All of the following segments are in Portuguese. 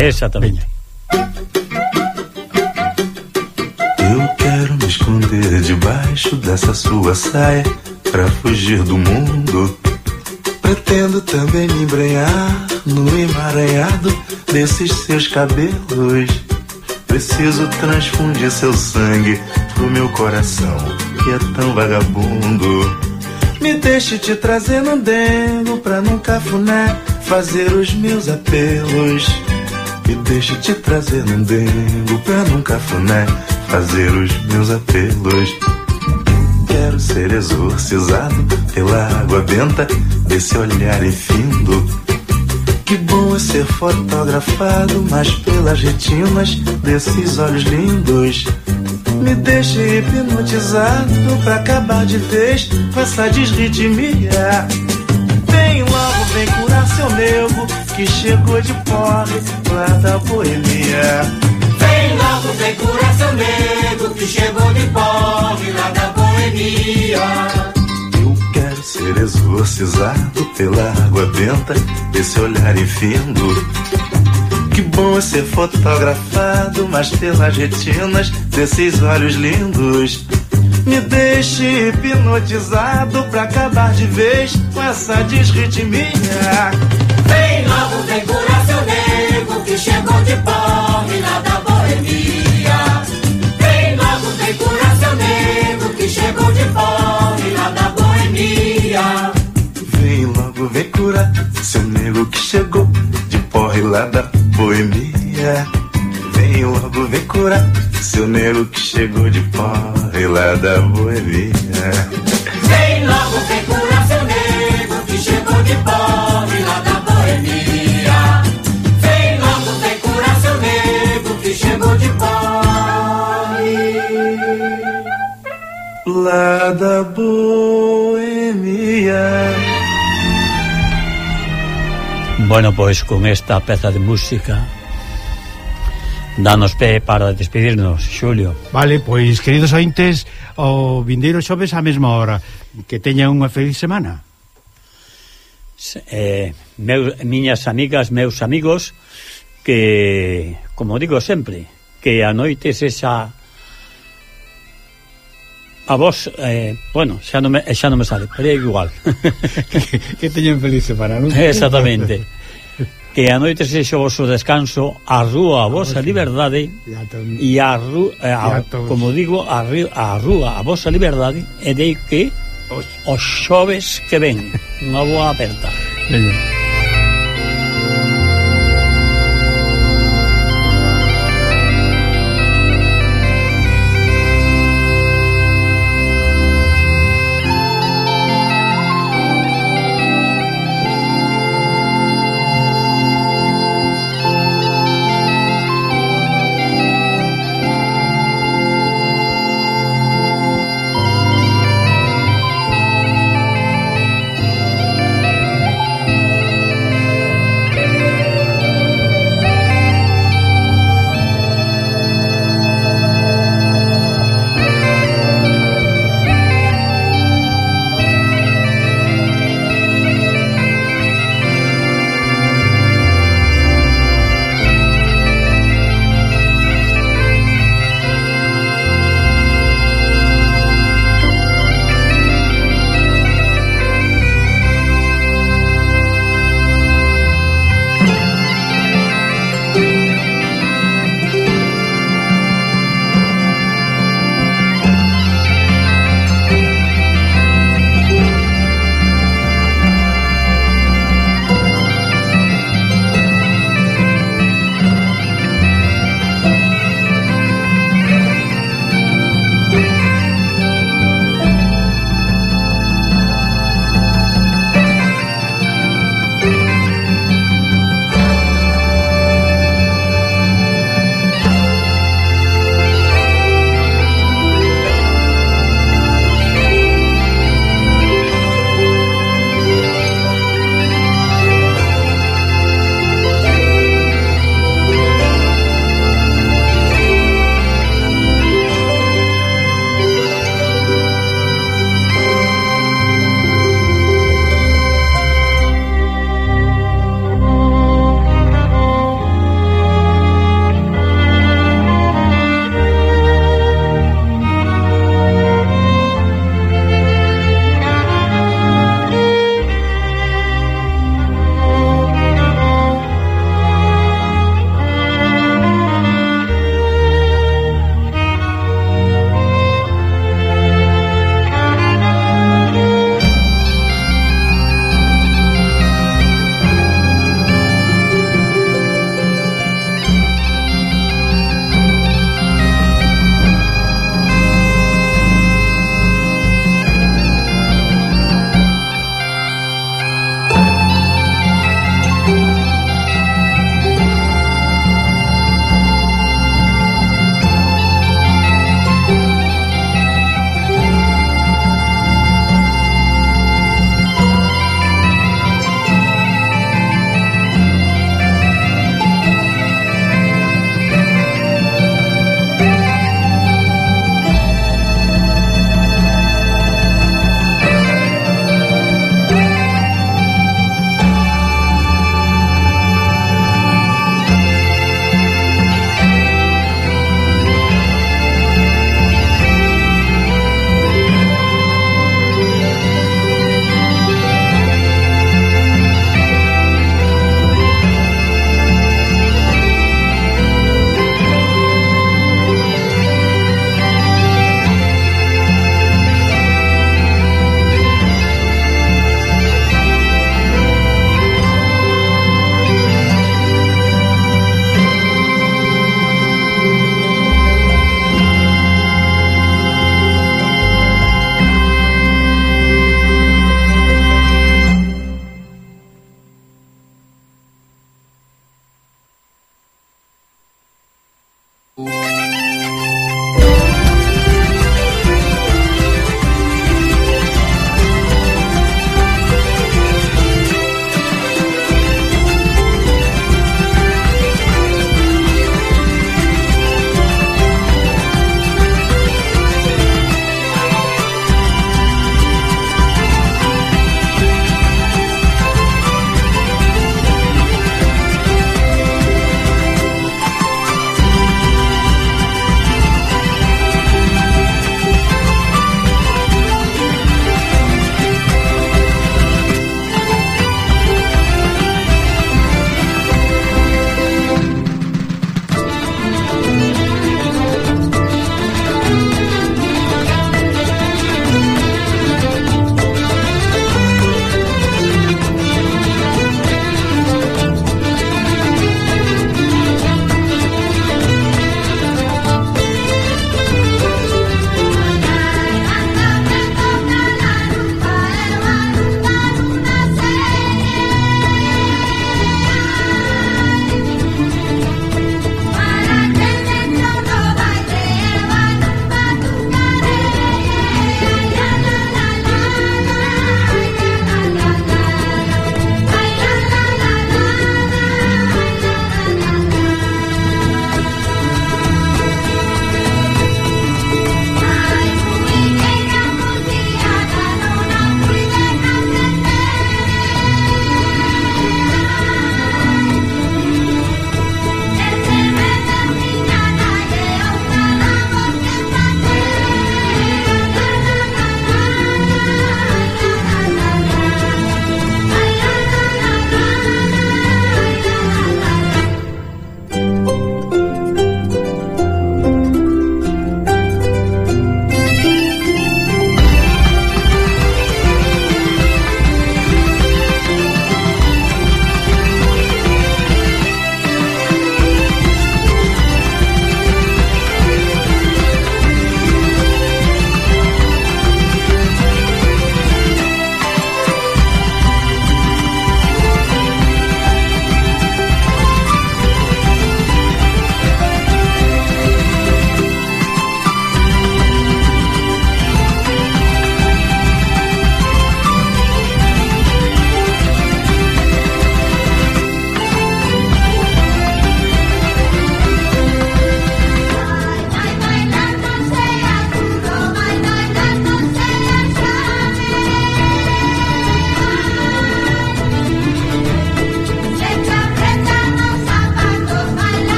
Exatamente. Eu quero me esconder debaixo dessa sua saia pra fugir do mundo. Pretendo também me embrenhar no emaranhado desses seus cabelos. Preciso transfundir seu sangue pro meu coração, que é tão vagabundo. Me deixe te trazer no dengo pra num cafuné fazer os meus apelos. Me deixe te trazer num dengo pra num cafuné fazer os meus apelos. Quero ser exorcizado pela água benta desse olhar infindo. Que bom é ser fotografado, mas pelas retinas desses olhos lindos. Me deixe hipnotizado pra acabar de vez com essa desritmia. Vem logo, vem curar seu nego que chegou de porre lá da boemia. Vem logo, vem curar seu nego que chegou de porre lá da boemia. Eu quero ser exorcizado pela água benta desse olhar infindo. Que bom é ser fotografado, mas pelas retinas desses olhos lindos. Me deixe hipnotizado pra acabar de vez com essa desritmia. Vem logo, vem curar seu nego que chegou de porre lá da boemia. Vem logo, vem curar seu nego que chegou de porre lá da boemia. Vem logo, vem curar seu nego que chegou de porre lá da boemia. Vem logo, vem curar seu nego que chegou de porre lá da boemia. Vem logo, vem curar seu nego que chegou de porre lá da boemia. Vem logo, vem curar seu nego que chegou de porre. Lá da boemia. Bueno, pois con esta peza de música Danos pé para despedirnos, Xulio. Vale, pois, queridos ointes O vindeiro xoves á mesma hora. Que teñan unha feliz semana. Eh, meus, Miñas amigas, meus amigos Que, como digo sempre Que a noite sexa A vos, eh, bueno, xa non, me, xa non me sale Pero é igual. Que, que teñen feliz semana, non? Exactamente que anoite sexo o vosso descanso, a rúa a vosa liberdade e a, rúa a, eh, como digo, a, a rúa a vosa liberdade e dei que os xoves que ven unha boa aperta. Veña.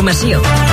Informació.